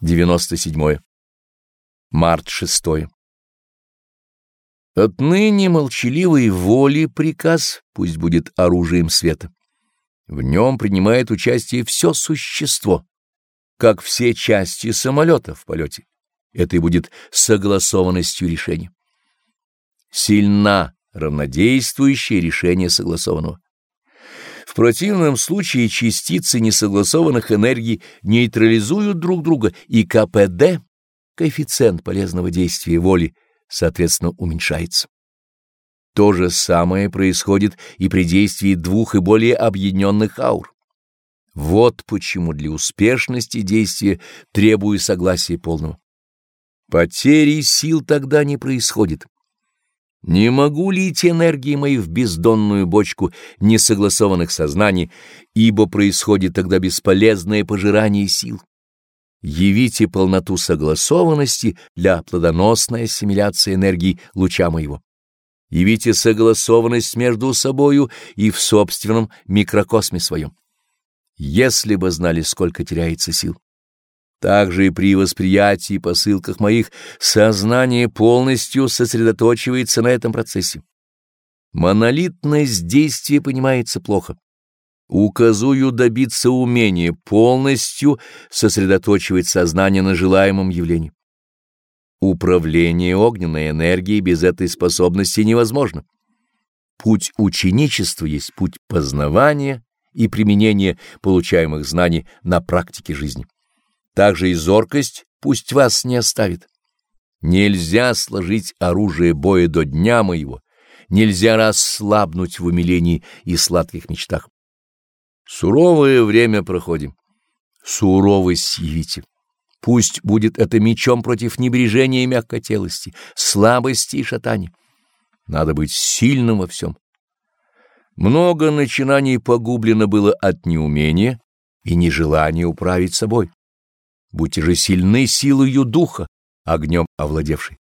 97. Март 6. Отныне молчаливой воли приказ пусть будет оружием света. В нем принимает участие все существо, как все части самолета в полете. Это и будет согласованностью решения. Сильна равнодействующее решение согласованного. Противном случае частицы несогласованных энергий нейтрализуют друг друга, и КПД, коэффициент полезного действия воли, соответственно, уменьшается. То же самое происходит и при действии двух и более объединенных аур. Вот почему для успешности действия требую согласия полного. Потери сил тогда не происходит. Не могу лить энергии мои в бездонную бочку несогласованных сознаний, ибо происходит тогда бесполезное пожирание сил. Явите полноту согласованности для плодоносной ассимиляции энергии луча моего. Явите согласованность между собою и в собственном микрокосме своем. Если бы знали, сколько теряется сил. Также и при восприятии и посылках моих сознание полностью сосредоточивается на этом процессе. Монолитность действия понимается плохо. Указую добиться умения полностью сосредоточивать сознание на желаемом явлении. Управление огненной энергией без этой способности невозможно. Путь ученичества есть путь познавания и применения получаемых знаний на практике жизни. Также и зоркость пусть вас не оставит. Нельзя сложить оружие боя до дня моего, нельзя расслабнуть в умилении и сладких мечтах. Суровое время проходим, суровость явите. Пусть будет это мечом против небрежения и мягкотелости, слабости и шатания. Надо быть сильным во всем. Много начинаний погублено было от неумения и нежелания управить собой будьте же сильны силою духа, огнем овладевшей.